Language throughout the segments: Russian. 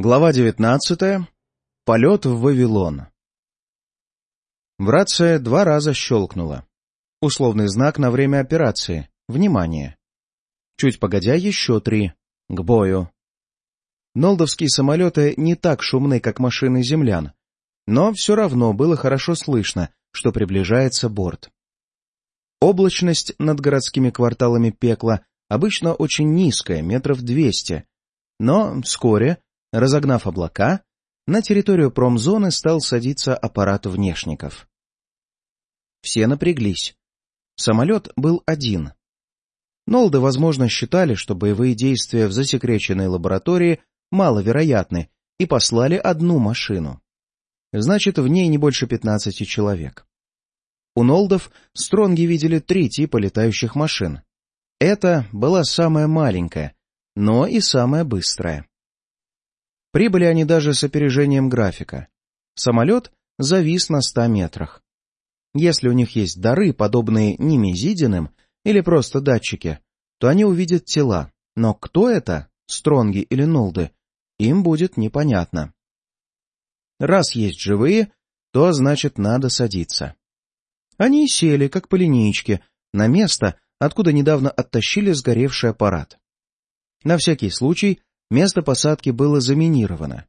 Глава 19. Полет в Вавилон. В рация два раза щелкнула. Условный знак на время операции. Внимание. Чуть погодя еще три. К бою. Нолдовские самолеты не так шумны, как машины землян, но все равно было хорошо слышно, что приближается борт. Облачность над городскими кварталами пекла обычно очень низкая, метров двести, но вскоре Разогнав облака, на территорию промзоны стал садиться аппарат внешников. Все напряглись. Самолет был один. Нолды, возможно, считали, что боевые действия в засекреченной лаборатории маловероятны, и послали одну машину. Значит, в ней не больше пятнадцати человек. У Нолдов Стронги видели три типа летающих машин. Это была самая маленькая, но и самая быстрая. Прибыли они даже с опережением графика. Самолет завис на ста метрах. Если у них есть дары, подобные немезидиным или просто датчики, то они увидят тела. Но кто это, Стронги или Нолды, им будет непонятно. Раз есть живые, то значит надо садиться. Они сели, как по линейке, на место, откуда недавно оттащили сгоревший аппарат. На всякий случай место посадки было заминировано.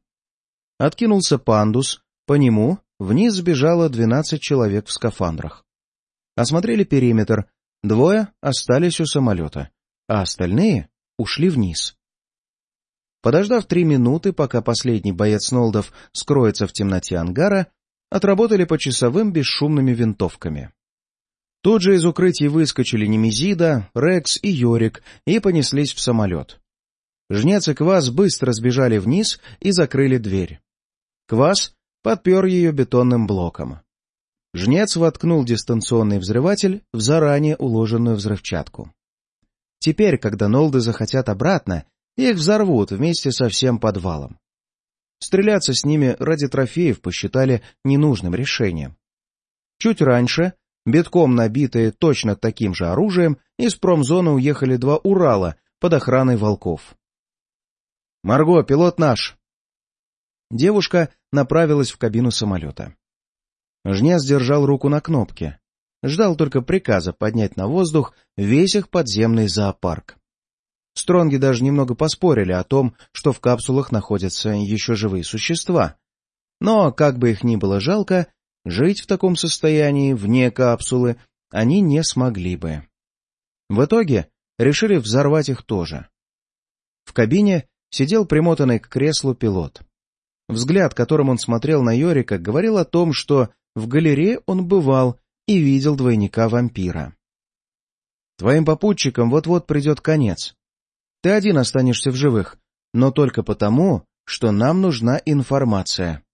Откинулся пандус, по нему вниз сбежало двенадцать человек в скафандрах. Осмотрели периметр, двое остались у самолета, а остальные ушли вниз. Подождав три минуты, пока последний боец Нолдов скроется в темноте ангара, отработали по часовым бесшумными винтовками. Тут же из укрытий выскочили Немезида, Рекс и Йорик и понеслись в самолет. Жнец и Квас быстро сбежали вниз и закрыли дверь. Квас подпер ее бетонным блоком. Жнец воткнул дистанционный взрыватель в заранее уложенную взрывчатку. Теперь, когда Нолды захотят обратно, их взорвут вместе со всем подвалом. Стреляться с ними ради трофеев посчитали ненужным решением. Чуть раньше, битком набитые точно таким же оружием, из промзоны уехали два Урала под охраной волков. «Марго, пилот наш!» Девушка направилась в кабину самолета. Жнец держал руку на кнопке. Ждал только приказа поднять на воздух весь их подземный зоопарк. Стронги даже немного поспорили о том, что в капсулах находятся еще живые существа. Но, как бы их ни было жалко, жить в таком состоянии, вне капсулы, они не смогли бы. В итоге решили взорвать их тоже. В кабине сидел примотанный к креслу пилот. Взгляд, которым он смотрел на Йорика, говорил о том, что в галерее он бывал и видел двойника вампира. «Твоим попутчикам вот-вот придет конец. Ты один останешься в живых, но только потому, что нам нужна информация.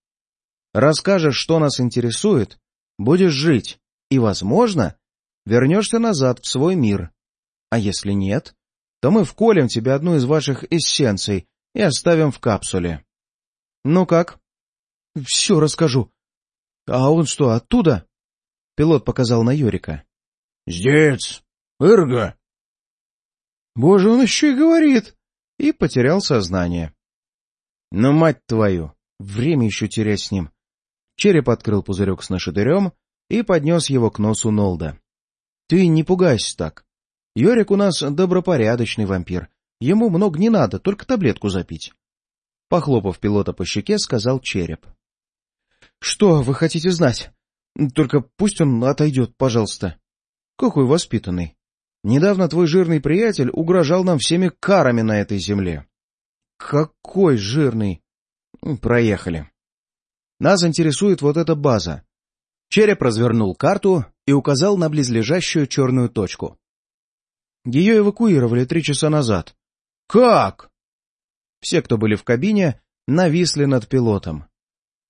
Расскажешь, что нас интересует, будешь жить, и, возможно, вернешься назад в свой мир. А если нет, то мы вколем тебе одну из ваших эссенций и оставим в капсуле. Ну как? — Все расскажу. — А он что, оттуда? Пилот показал на Юрика. — Здесь. Ирга. — Боже, он еще и говорит. И потерял сознание. — Ну, мать твою, время еще терять с ним. Череп открыл пузырек с нашатырем и поднес его к носу Нолда. — Ты не пугайся так. Йорик у нас добропорядочный вампир. Ему много не надо, только таблетку запить. Похлопав пилота по щеке, сказал череп. — Что вы хотите знать? Только пусть он отойдет, пожалуйста. — Какой воспитанный. Недавно твой жирный приятель угрожал нам всеми карами на этой земле. — Какой жирный? — Проехали. Нас интересует вот эта база. Череп развернул карту и указал на близлежащую черную точку. Ее эвакуировали три часа назад. Как? Все, кто были в кабине, нависли над пилотом.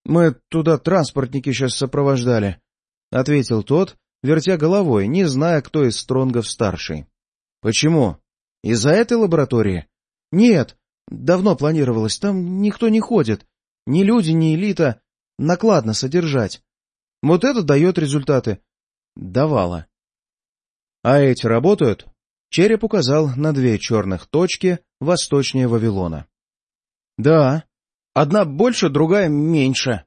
Мы туда транспортники сейчас сопровождали, — ответил тот, вертя головой, не зная, кто из Стронгов старший. — Почему? Из-за этой лаборатории? — Нет, давно планировалось, там никто не ходит. Ни люди, ни элита. Накладно содержать. Вот это дает результаты. Давала. — А эти работают? Череп указал на две черных точки восточнее Вавилона. — Да. Одна больше, другая меньше.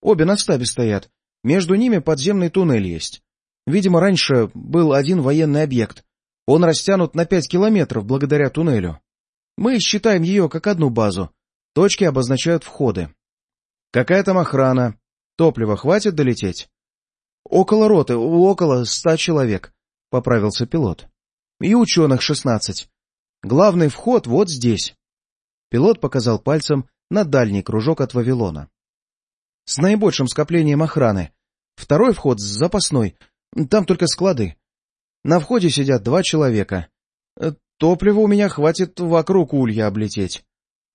Обе на стабе стоят. Между ними подземный туннель есть. Видимо, раньше был один военный объект. Он растянут на пять километров благодаря туннелю. Мы считаем ее как одну базу. Точки обозначают входы. Какая там охрана? Топлива хватит долететь? Около роты, около ста человек, — поправился пилот. И ученых шестнадцать. Главный вход вот здесь. Пилот показал пальцем на дальний кружок от Вавилона. С наибольшим скоплением охраны. Второй вход запасной. Там только склады. На входе сидят два человека. Э, топлива у меня хватит вокруг улья облететь.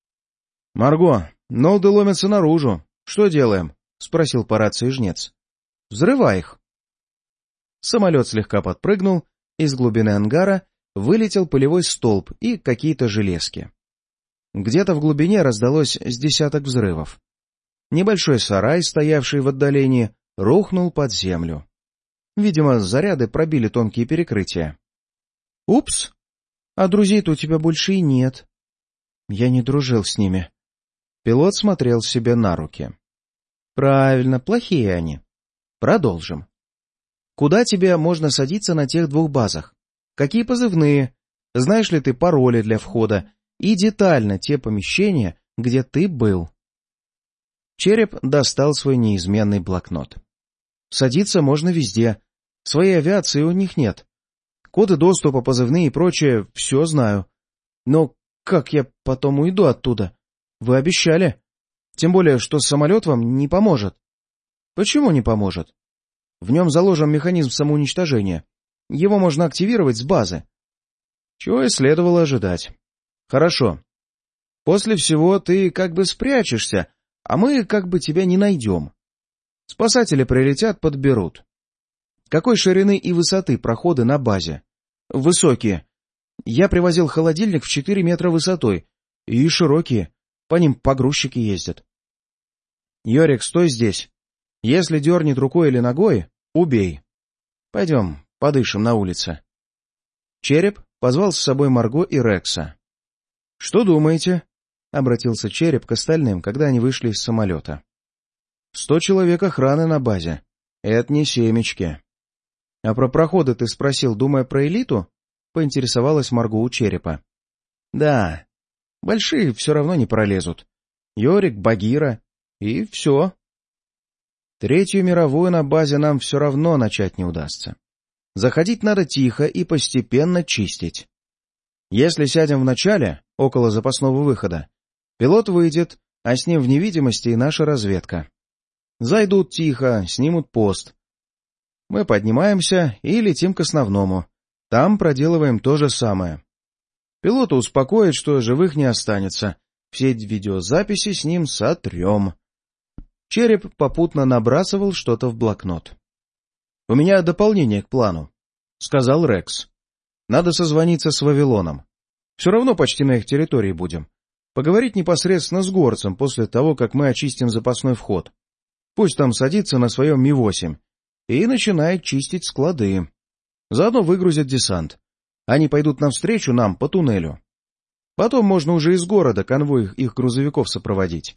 — Марго, ноуды ломятся наружу. Что делаем? — спросил по рации жнец. — Взрывай их. Самолет слегка подпрыгнул, из глубины ангара вылетел полевой столб и какие-то железки. Где-то в глубине раздалось с десяток взрывов. Небольшой сарай, стоявший в отдалении, рухнул под землю. Видимо, заряды пробили тонкие перекрытия. — Упс! А друзей-то у тебя больше и нет. Я не дружил с ними. Пилот смотрел себе на руки. — Правильно, плохие они. Продолжим. Куда тебе можно садиться на тех двух базах? Какие позывные? Знаешь ли ты пароли для входа? И детально те помещения, где ты был. Череп достал свой неизменный блокнот. Садиться можно везде. Своей авиации у них нет. Коды доступа, позывные и прочее — все знаю. Но как я потом уйду оттуда? Вы обещали. Тем более, что самолет вам не поможет. Почему не поможет? В нем заложен механизм самоуничтожения. Его можно активировать с базы. Чего и следовало ожидать. Хорошо. После всего ты как бы спрячешься, а мы как бы тебя не найдем. Спасатели прилетят, подберут. Какой ширины и высоты проходы на базе? Высокие. Я привозил холодильник в 4 метра высотой. И широкие. По ним погрузчики ездят. Йорик, стой здесь. Если дернет рукой или ногой, убей. Пойдем, подышим на улице. Череп позвал с собой Марго и Рекса. — Что думаете? — обратился Череп к остальным, когда они вышли из самолета. Сто человек охраны на базе. Это не семечки. — А про проходы ты спросил, думая про элиту? — поинтересовалась Марго у черепа. — Да. Большие все равно не пролезут. Йорик, Багира и все. Третью мировую на базе нам все равно начать не удастся. Заходить надо тихо и постепенно чистить. Если сядем в начале, около запасного выхода, пилот выйдет, а с ним в невидимости и наша разведка. Зайдут тихо, снимут пост. Мы поднимаемся и летим к основному. Там проделываем то же самое. Пилота успокоит, что живых не останется. Все видеозаписи с ним сотрем. Череп попутно набрасывал что-то в блокнот. — У меня дополнение к плану, — сказал Рекс. — Надо созвониться с Вавилоном. Все равно почти на их территории будем. Поговорить непосредственно с горцем после того, как мы очистим запасной вход. Пусть там садится на своем Ми-8 и начинает чистить склады. Заодно выгрузят десант. Они пойдут навстречу нам по туннелю. Потом можно уже из города конвой их грузовиков сопроводить.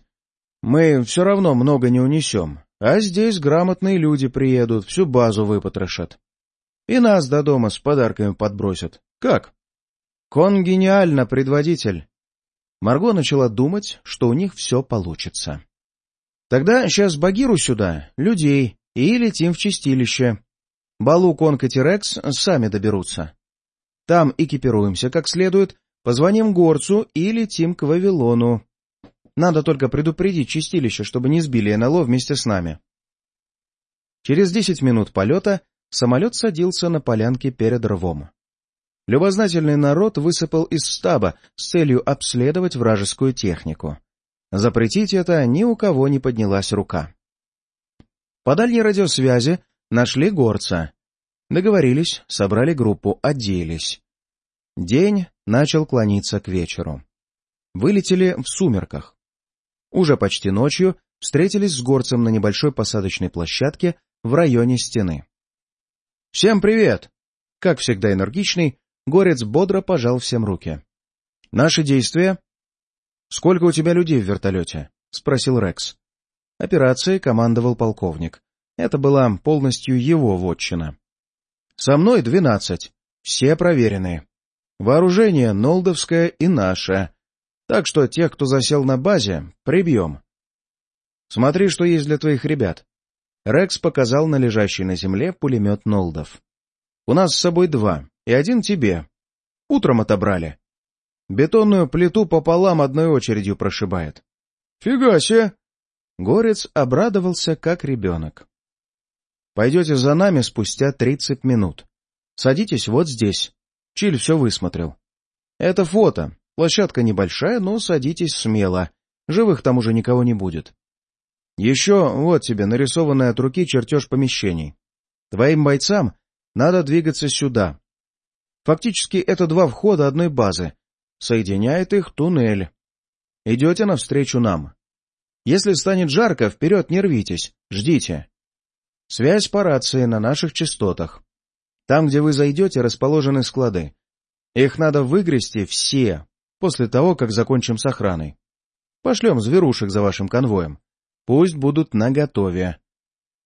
Мы все равно много не унесем, а здесь грамотные люди приедут, всю базу выпотрошат. И нас до дома с подарками подбросят. Как? Кон гениально, предводитель. Марго начала думать, что у них все получится. Тогда сейчас Багиру сюда, людей, и летим в чистилище. Балу, Конг и Тирекс сами доберутся. Там экипируемся как следует, позвоним горцу и летим к Вавилону. Надо только предупредить чистилище, чтобы не сбили НЛО вместе с нами. Через десять минут полета самолет садился на полянке перед рвом. Любознательный народ высыпал из стаба с целью обследовать вражескую технику. Запретить это ни у кого не поднялась рука. По дальней радиосвязи нашли горца. Договорились, собрали группу, оделись. День начал клониться к вечеру. Вылетели в сумерках. Уже почти ночью встретились с горцем на небольшой посадочной площадке в районе стены. «Всем привет!» Как всегда энергичный, горец бодро пожал всем руки. «Наши действия Сколько у тебя людей в вертолете? спросил Рекс. Операцией командовал полковник. Это была полностью его вотчина. «Со мной двенадцать. Все проверенные. Вооружение нолдовское и наше. Так что тех, кто засел на базе, прибьем. Смотри, что есть для твоих ребят». Рекс показал на лежащий на земле пулемет Нолдов. «У нас с собой два, и один тебе. Утром отобрали. Бетонную плиту пополам одной очередью прошибает». «Фига себе!» Горец обрадовался, как ребенок. Пойдете за нами спустя тридцать минут. Садитесь вот здесь. Чиль все высмотрел. Это фото. Площадка небольшая, но садитесь смело. Живых там уже никого не будет. Еще вот тебе нарисованный от руки чертеж помещений. Твоим бойцам надо двигаться сюда. Фактически это два входа одной базы. Соединяет их туннель. Идете навстречу нам. Если станет жарко, вперед не рвитесь, ждите. Связь по рации на наших частотах. Там, где вы зайдете, расположены склады. Их надо выгрести все, после того, как закончим с охраной. Пошлем зверушек за вашим конвоем. Пусть будут наготове.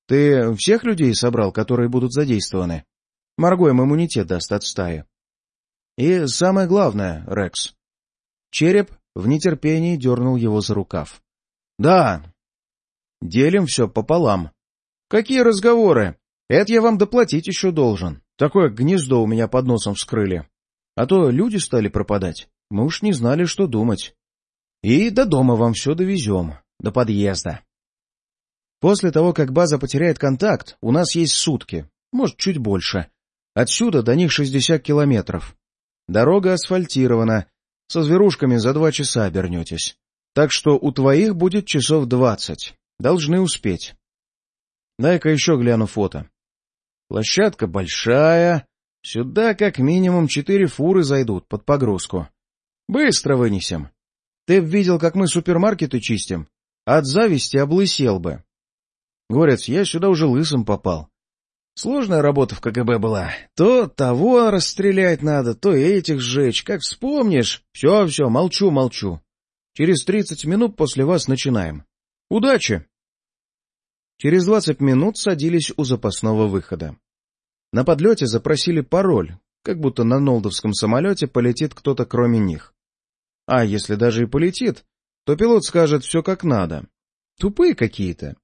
Ты всех людей собрал, которые будут задействованы? Марго им иммунитет даст от стаи. И самое главное, Рекс. Череп в нетерпении дернул его за рукав. — Да. Делим все пополам. Какие разговоры? Это я вам доплатить еще должен. Такое гнездо у меня под носом вскрыли. А то люди стали пропадать. Мы уж не знали, что думать. И до дома вам все довезем, до подъезда. После того, как база потеряет контакт, у нас есть сутки, может, чуть больше. Отсюда до них 60 километров. Дорога асфальтирована, со зверушками за два часа обернетесь. Так что у твоих будет часов двадцать. Должны успеть. Дай-ка еще гляну фото. Площадка большая. Сюда как минимум четыре фуры зайдут под погрузку. Быстро вынесем. Ты б видел, как мы супермаркеты чистим? От зависти облысел бы. Горец, я сюда уже лысым попал. Сложная работа в КГБ была. То того расстрелять надо, то этих сжечь. Как вспомнишь... Все, все, молчу, молчу. Через тридцать минут после вас начинаем. Удачи! Через двадцать минут садились у запасного выхода. На подлете запросили пароль, как будто на нолдовском самолете полетит кто-то кроме них. А если даже и полетит, то пилот скажет все как надо. Тупые какие-то.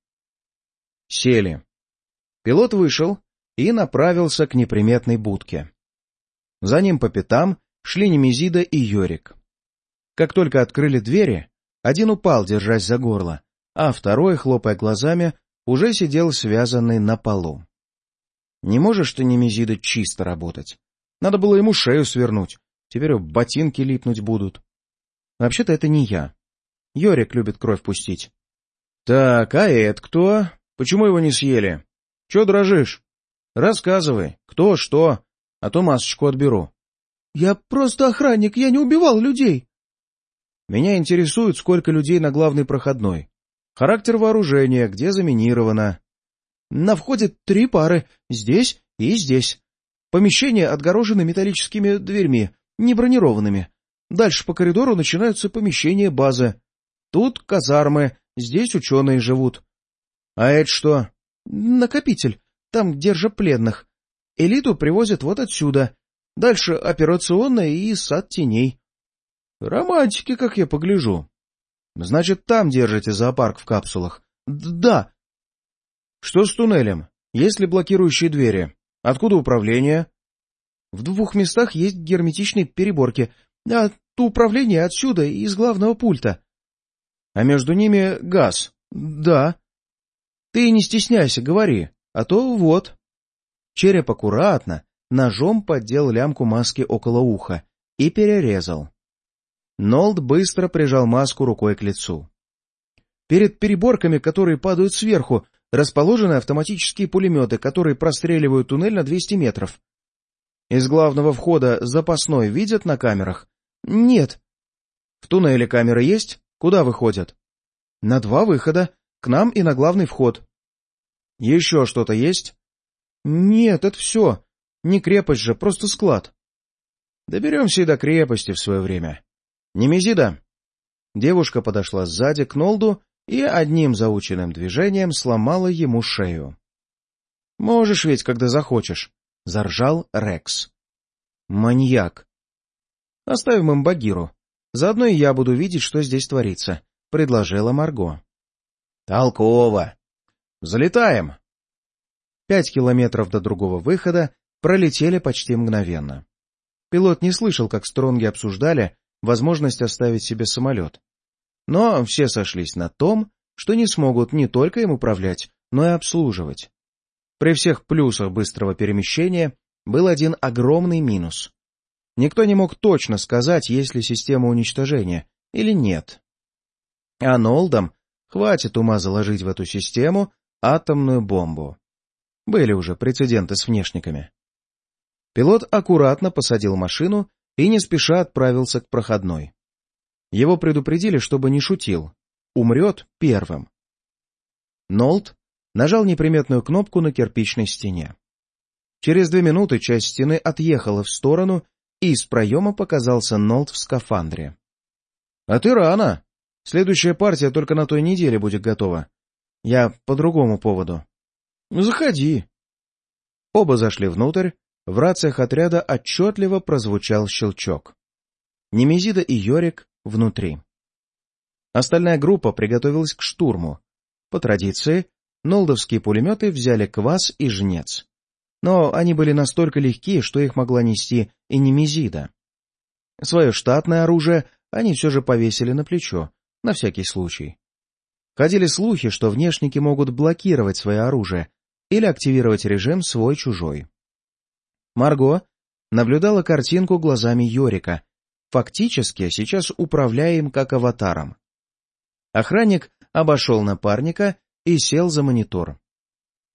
Сели. Пилот вышел и направился к неприметной будке. За ним по пятам шли Немезида и Йорик. Как только открыли двери, один упал, держась за горло, а второй, хлопая глазами, уже сидел связанный на полу. Не можешь ты, Немезида, чисто работать. Надо было ему шею свернуть. Теперь ботинки липнуть будут. Вообще-то это не я. Йорик любит кровь пустить. Так, а это кто? Почему его не съели? Че дрожишь? Рассказывай, кто, что, а то масочку отберу. Я просто охранник, я не убивал людей. Меня интересует, сколько людей на главной проходной. Характер вооружения, где заминировано. На входе три пары, здесь и здесь. Помещения отгорожены металлическими дверьми, не бронированными. Дальше по коридору начинаются помещения базы. Тут казармы, здесь ученые живут. А это что? Накопитель. Там держат пленных. Элиту привозят вот отсюда. Дальше операционная и сад теней. Романтики, как я погляжу. Значит, там держите зоопарк в капсулах? да. Что с туннелем? Есть ли блокирующие двери? Откуда управление? В двух местах есть герметичные переборки. То управление отсюда, из главного пульта. А между ними газ. Да. Ты не стесняйся, говори, а то вот. Череп аккуратно, ножом поддел лямку маски около уха и перерезал. Нолд быстро прижал маску рукой к лицу. Перед переборками, которые падают сверху, расположены автоматические пулеметы, которые простреливают туннель на 200 метров. Из главного входа запасной видят на камерах? Нет. В туннеле камеры есть? Куда выходят? На два выхода, к нам и на главный вход. Еще что-то есть? Нет, это все. Не крепость же, просто склад. Доберемся и до крепости в свое время. «Немезида!» Девушка подошла сзади к Нолду и одним заученным движением сломала ему шею. «Можешь ведь, когда захочешь», — заржал Рекс. «Маньяк». «Оставим им Багиру. Заодно и я буду видеть, что здесь творится», — предложила Марго. «Толково. Залетаем». Пять километров до другого выхода пролетели почти мгновенно. Пилот не слышал, как Стронги обсуждали возможность оставить себе самолет. Но все сошлись на том, что не смогут не только им управлять, но и обслуживать. При всех плюсах быстрого перемещения был один огромный минус. Никто не мог точно сказать, есть ли система уничтожения или нет. А Нолдам хватит ума заложить в эту систему атомную бомбу. Были уже прецеденты с внешниками. Пилот аккуратно посадил машину и не спеша отправился к проходной. Его предупредили, чтобы не шутил. Умрет первым. Нолт нажал неприметную кнопку на кирпичной стене. Через две минуты часть стены отъехала в сторону, и из проема показался Нолт в скафандре. — А ты рано. Следующая партия только на той неделе будет готова. Я по другому поводу. — Заходи. Оба зашли внутрь, в рациях отряда отчетливо прозвучал щелчок. Немезида и Йорик внутри. Остальная группа приготовилась к штурму. По традиции, нолдовские пулеметы взяли квас и жнец. Но они были настолько легки, что их могла нести и Немезида. Свое штатное оружие они все же повесили на плечо, на всякий случай. Ходили слухи, что внешники могут блокировать свое оружие или активировать режим свой-чужой. Марго наблюдала картинку глазами Йорика, фактически сейчас управляя им как аватаром. Охранник обошел напарника и сел за монитор.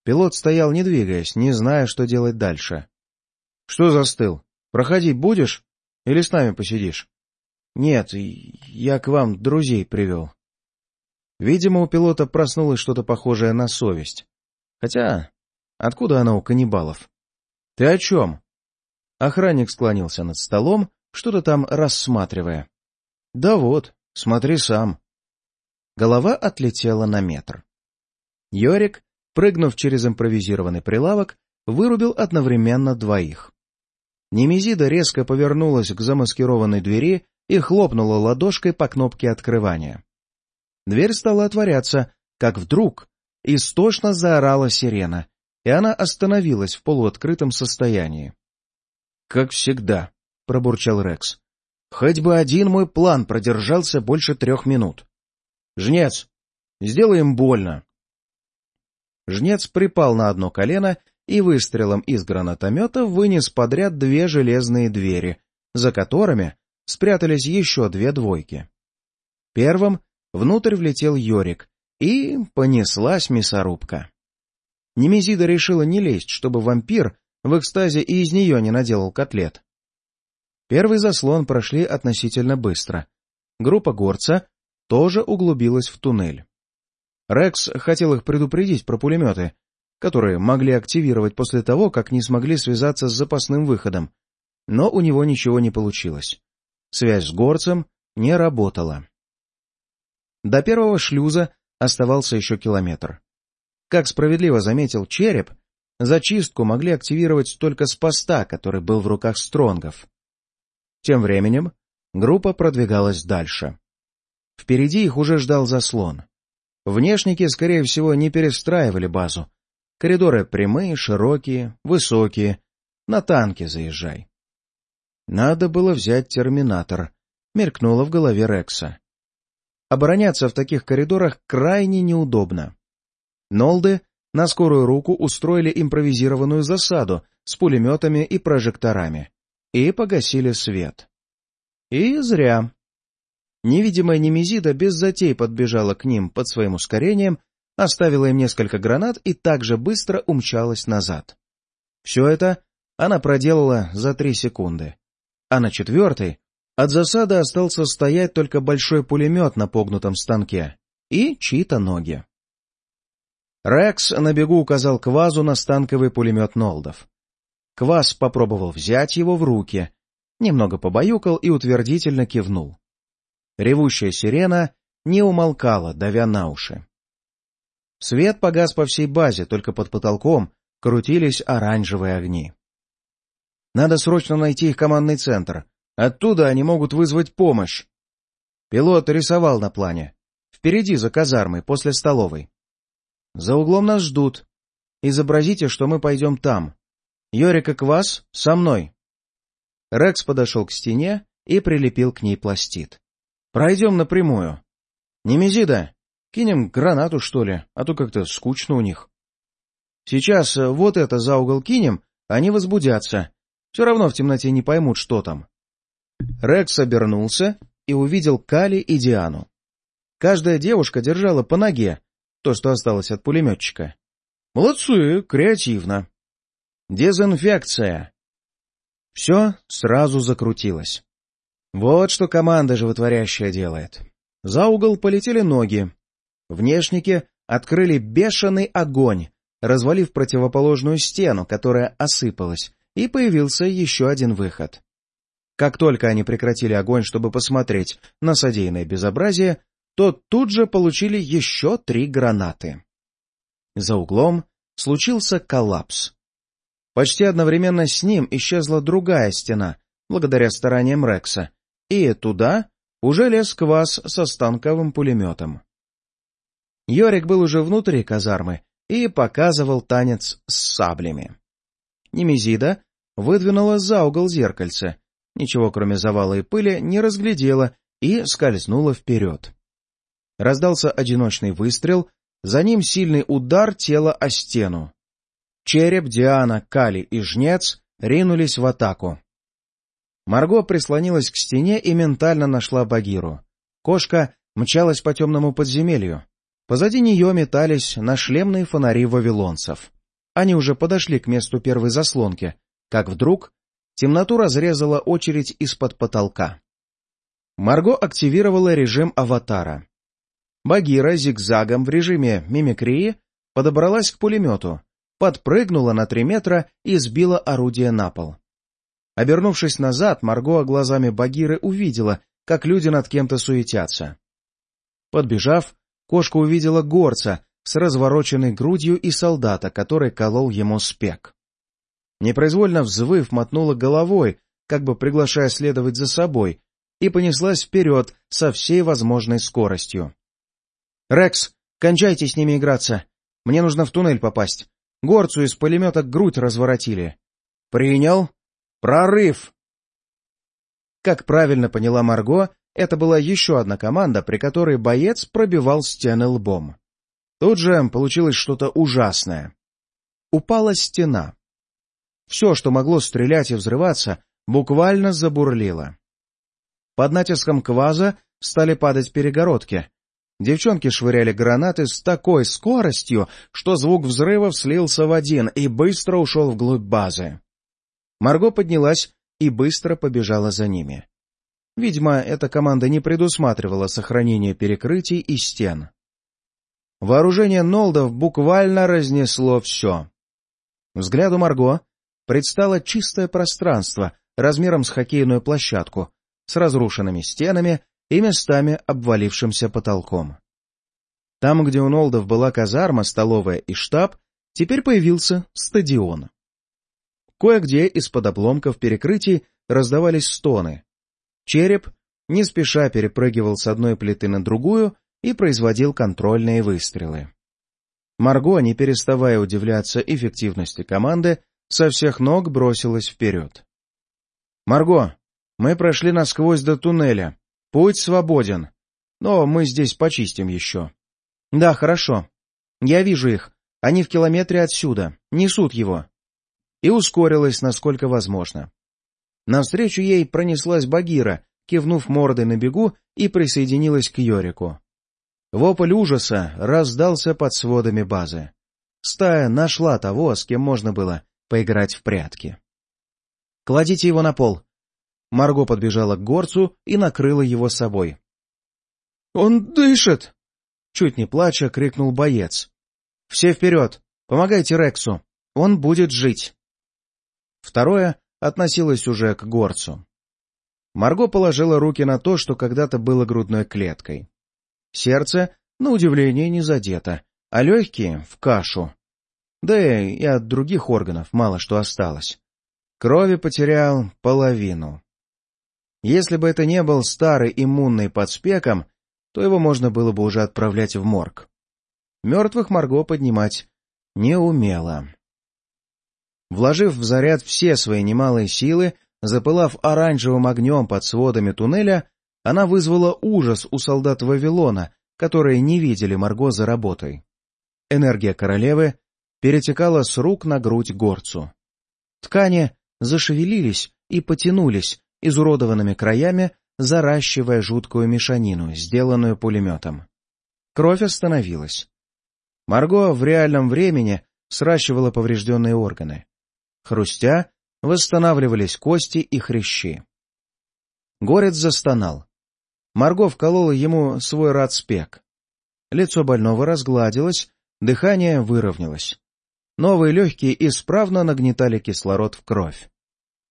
Пилот стоял, не двигаясь, не зная, что делать дальше. — Что застыл? Проходить будешь? Или с нами посидишь? — Нет, я к вам друзей привел. Видимо, у пилота проснулось что-то похожее на совесть. Хотя, откуда она у каннибалов? «Ты о чем?» Охранник склонился над столом, что-то там рассматривая. «Да вот, смотри сам». Голова отлетела на метр. Йорик, прыгнув через импровизированный прилавок, вырубил одновременно двоих. Немезида резко повернулась к замаскированной двери и хлопнула ладошкой по кнопке открывания. Дверь стала отворяться, как вдруг истошно заорала сирена, и она остановилась в полуоткрытом состоянии. — Как всегда, — пробурчал Рекс. — Хоть бы один мой план продержался больше трех минут. — Жнец, сделаем больно. Жнец припал на одно колено и выстрелом из гранатомета вынес подряд две железные двери, за которыми спрятались еще две двойки. Первым внутрь влетел Йорик, и понеслась мясорубка. Немезида решила не лезть, чтобы вампир в экстазе и из нее не наделал котлет. Первый заслон прошли относительно быстро. Группа горца тоже углубилась в туннель. Рекс хотел их предупредить про пулеметы, которые могли активировать после того, как не смогли связаться с запасным выходом, но у него ничего не получилось. Связь с горцем не работала. До первого шлюза оставался еще километр. Как справедливо заметил Череп, зачистку могли активировать только с поста, который был в руках Стронгов. Тем временем группа продвигалась дальше. Впереди их уже ждал заслон. Внешники, скорее всего, не перестраивали базу. Коридоры прямые, широкие, высокие. На танке заезжай. Надо было взять терминатор, мелькнуло в голове Рекса. Обороняться в таких коридорах крайне неудобно. Нолды на скорую руку устроили импровизированную засаду с пулеметами и прожекторами и погасили свет. И зря. Невидимая Немезида без затей подбежала к ним под своим ускорением, оставила им несколько гранат и также быстро умчалась назад. Все это она проделала за три секунды. А на четвертой от засады остался стоять только большой пулемет на погнутом станке и чьи-то ноги. Рекс на бегу указал Квазу на станковый пулемет Нолдов. Кваз попробовал взять его в руки, немного побаюкал и утвердительно кивнул. Ревущая сирена не умолкала, давя на уши. Свет погас по всей базе, только под потолком крутились оранжевые огни. Надо срочно найти их командный центр. Оттуда они могут вызвать помощь. Пилот рисовал на плане. Впереди, за казармой, после столовой. За углом нас ждут. Изобразите, что мы пойдем там. Йорик и Квас со мной. Рекс подошел к стене и прилепил к ней пластид. Пройдем напрямую. Немезида, кинем гранату, что ли, а то как-то скучно у них. Сейчас э, вот это за угол кинем, они возбудятся. Все равно в темноте не поймут, что там. Рекс обернулся и увидел Кали и Диану. Каждая девушка держала по ноге, то, что осталось от пулеметчика. Молодцы, креативно. Дезинфекция. Все сразу закрутилось. Вот что команда животворящая делает. За угол полетели ноги. Внешники открыли бешеный огонь, развалив противоположную стену, которая осыпалась, и появился еще один выход. Как только они прекратили огонь, чтобы посмотреть на содеянное безобразие, то тут же получили еще три гранаты. За углом случился коллапс. Почти одновременно с ним исчезла другая стена, благодаря стараниям Рекса, и туда уже лез квас со станковым пулеметом. Йорик был уже внутри казармы и показывал танец с саблями. Немезида выдвинула за угол зеркальце, ничего кроме завала и пыли не разглядела и скользнула вперед. Раздался одиночный выстрел, за ним сильный удар тела о стену. Череп, Диана, Кали и Жнец ринулись в атаку. Марго прислонилась к стене и ментально нашла Багиру. Кошка мчалась по темному подземелью. Позади нее метались на шлемные фонари вавилонцев. Они уже подошли к месту первой заслонки, как вдруг темноту разрезала очередь из-под потолка. Марго активировала режим аватара. Багира зигзагом в режиме мимикрии подобралась к пулемету, подпрыгнула на три метра и сбила орудие на пол. Обернувшись назад, Марго глазами Багиры увидела, как люди над кем-то суетятся. Подбежав, кошка увидела горца с развороченной грудью и солдата, который колол ему спек. Непроизвольно взвыв, мотнула головой, как бы приглашая следовать за собой, и понеслась вперед со всей возможной скоростью. — Рекс, кончайте с ними играться. Мне нужно в туннель попасть. Горцу из пулемета грудь разворотили. — Принял. Прорыв! Как правильно поняла Марго, это была еще одна команда, при которой боец пробивал стены лбом. Тут же получилось что-то ужасное. Упала стена. Все, что могло стрелять и взрываться, буквально забурлило. Под натиском кваза стали падать перегородки. Девчонки швыряли гранаты с такой скоростью, что звук взрывов слился в один и быстро ушел вглубь базы. Марго поднялась и быстро побежала за ними. Видимо, эта команда не предусматривала сохранение перекрытий и стен. Вооружение Нолдов буквально разнесло все. Взгляду Марго предстало чистое пространство размером с хоккейную площадку, с разрушенными стенами и местами обвалившимся потолком. Там, где у Нолдов была казарма, столовая и штаб, теперь появился стадион. Кое-где из-под обломков перекрытий раздавались стоны. Череп не спеша перепрыгивал с одной плиты на другую и производил контрольные выстрелы. Марго, не переставая удивляться эффективности команды, со всех ног бросилась вперед. «Марго, мы прошли насквозь до туннеля. Путь свободен. Но мы здесь почистим еще». «Да, хорошо. Я вижу их. Они в километре отсюда. Несут его». И ускорилась, насколько возможно. Навстречу ей пронеслась Багира, кивнув мордой на бегу и присоединилась к Йорику. Вопль ужаса раздался под сводами базы. Стая нашла того, с кем можно было поиграть в прятки. «Кладите его на пол». Марго подбежала к горцу и накрыла его собой. «Он дышит!» Чуть не плача, крикнул боец. «Все вперед! Помогайте Рексу! Он будет жить!» Второе относилось уже к горцу. Марго положила руки на то, что когда-то было грудной клеткой. Сердце, на удивление, не задето, а легкие — в кашу. Да и от других органов мало что осталось. Крови потерял половину. Если бы это не был старый иммунный под спеком, то его можно было бы уже отправлять в морг. Мертвых Марго поднимать не умела. Вложив в заряд все свои немалые силы, запылав оранжевым огнем под сводами туннеля, она вызвала ужас у солдат Вавилона, которые не видели Марго за работой. Энергия королевы перетекала с рук на грудь горцу. Ткани зашевелились и потянулись изуродованными краями, заращивая жуткую мешанину, сделанную пулеметом. Кровь остановилась. Марго в реальном времени сращивала поврежденные органы. Хрустя, восстанавливались кости и хрящи. Горец застонал. Марго вколола ему свой радспек. Лицо больного разгладилось, дыхание выровнялось. Новые легкие исправно нагнетали кислород в кровь.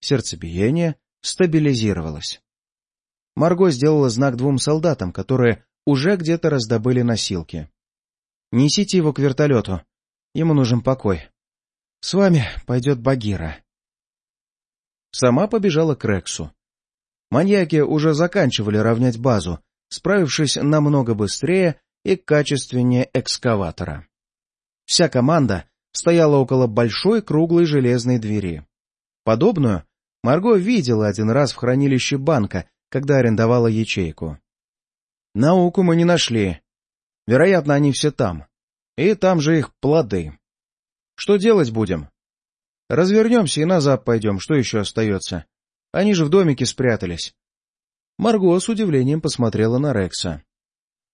Сердцебиение стабилизировалось. Марго сделала знак двум солдатам, которые уже где-то раздобыли носилки. «Несите его к вертолету. Ему нужен покой. С вами пойдет Багира». Сама побежала к Рексу. Маньяки уже заканчивали равнять базу, справившись намного быстрее и качественнее экскаватора. Вся команда стояла около большой круглой железной двери. Подобную Марго видела один раз в хранилище банка, когда арендовала ячейку. Науку мы не нашли. Вероятно, они все там. И там же их плоды. Что делать будем? Развернемся и назад пойдем, что еще остается? Они же в домике спрятались. Марго с удивлением посмотрела на Рекса.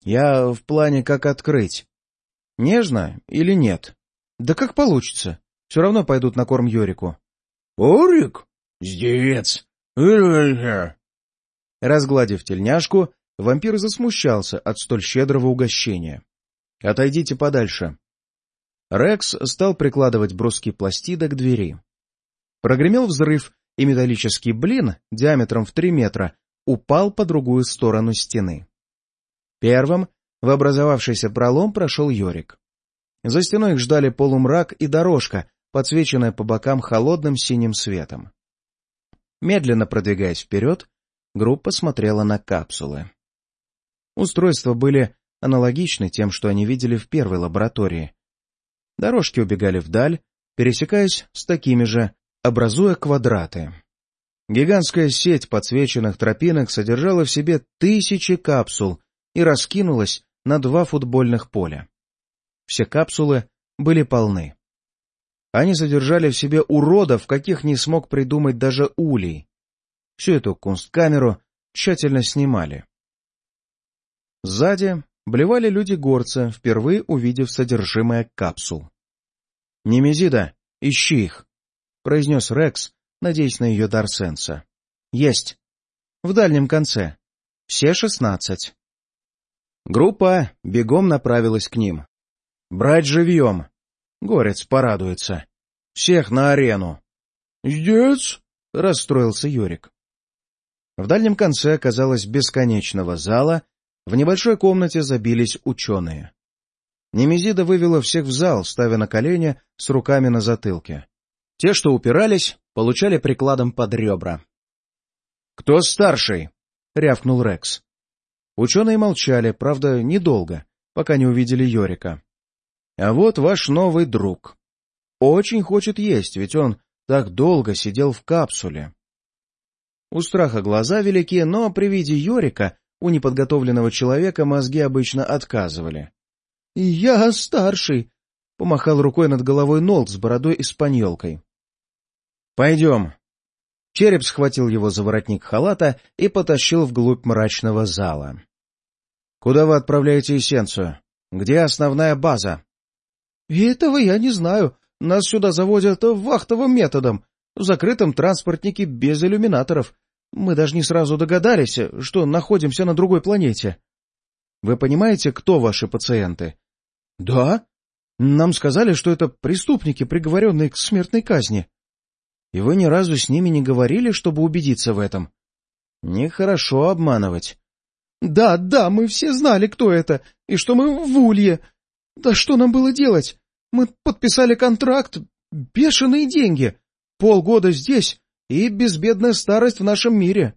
Я в плане, как открыть. Нежно или нет? Да как получится. Все равно пойдут на корм Йорику. — Орик? Здец! Разгладив тельняшку, вампир засмущался от столь щедрого угощения. — Отойдите подальше. Рекс стал прикладывать бруски пластида к двери. Прогремел взрыв, и металлический блин диаметром в три метра упал по другую сторону стены. Первым в образовавшийся пролом прошел Йорик. За стеной их ждали полумрак и дорожка, подсвеченная по бокам холодным синим светом. Медленно продвигаясь вперед, группа смотрела на капсулы. Устройства были аналогичны тем, что они видели в первой лаборатории, Дорожки убегали вдаль, пересекаясь с такими же, образуя квадраты. Гигантская сеть подсвеченных тропинок содержала в себе тысячи капсул и раскинулась на два футбольных поля. Все капсулы были полны. Они содержали в себе уродов, каких не смог придумать даже Улей. Всю эту кунсткамеру тщательно снимали. Сзади блевали люди горца, впервые увидев содержимое капсул. — Немезида, ищи их, — произнес Рекс, надеясь на ее дар сенса. — Есть. В дальнем конце. Все шестнадцать. Группа бегом направилась к ним. — Брать живьем. Горец порадуется. Всех на арену. — Здесь? — расстроился Юрик. В дальнем конце оказалось бесконечного зала, в небольшой комнате забились ученые. Немезида вывела всех в зал, ставя на колени с руками на затылке. Те, что упирались, получали прикладом под ребра. — Кто старший? — рявкнул Рекс. Ученые молчали, правда, недолго, пока не увидели Йорика. — А вот ваш новый друг. Очень хочет есть, ведь он так долго сидел в капсуле. У страха глаза велики, но при виде Йорика у неподготовленного человека мозги обычно отказывали. — Я старший! — помахал рукой над головой Нолт с бородой и спаньолкой. — Пойдем. Череп схватил его за воротник халата и потащил вглубь мрачного зала. — Куда вы отправляете эссенцию? Где основная база? — Этого я не знаю. Нас сюда заводят вахтовым методом, в закрытом транспортнике без иллюминаторов. Мы даже не сразу догадались, что находимся на другой планете. Вы понимаете, кто ваши пациенты? — Да. Нам сказали, что это преступники, приговоренные к смертной казни. — И вы ни разу с ними не говорили, чтобы убедиться в этом? — Нехорошо обманывать. Да, да, мы все знали, кто это, и что мы в Улье. Да что нам было делать? Мы подписали контракт. Бешеные деньги. Полгода здесь и безбедная старость в нашем мире.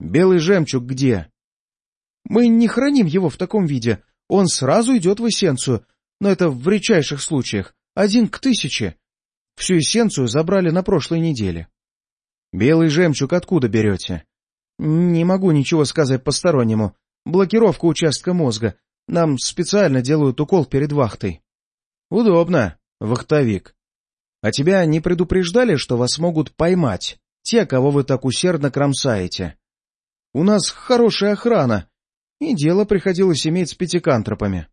Белый жемчуг где? Мы не храним его в таком виде. Он сразу идет в эссенцию, но это в редчайших случаях. Один к тысяче. Всю эссенцию забрали на прошлой неделе. Белый жемчуг откуда берете? Не могу ничего сказать постороннему. Блокировка участка мозга. Нам специально делают укол перед вахтой. Удобно, вахтовик. А тебя не предупреждали, что вас могут поймать, те, кого вы так усердно кромсаете? У нас хорошая охрана, и дело приходилось иметь с пятикантропами.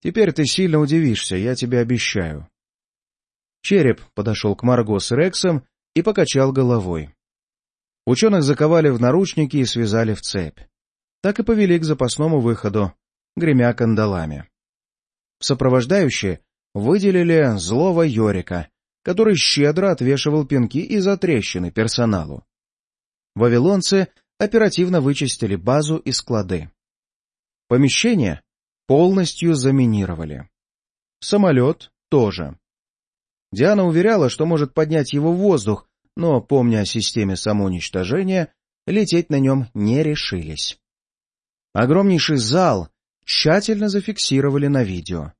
Теперь ты сильно удивишься, я тебе обещаю. Череп подошел к Марго с Рексом и покачал головой. Ученых заковали в наручники и связали в цепь. Так и повели к запасному выходу, гремя кандалами. Сопровождающие выделили злого Йорика, который щедро отвешивал пинки и затрещины персоналу. Вавилонцы оперативно вычистили базу и склады. Помещение полностью заминировали. Самолет тоже. Диана уверяла, что может поднять его в воздух, но, помня о системе самоуничтожения, лететь на нем не решились. Огромнейший зал тщательно зафиксировали на видео.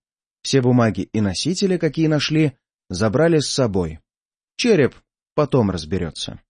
Все бумаги и носители, какие нашли, забрали с собой. Череп потом разберется.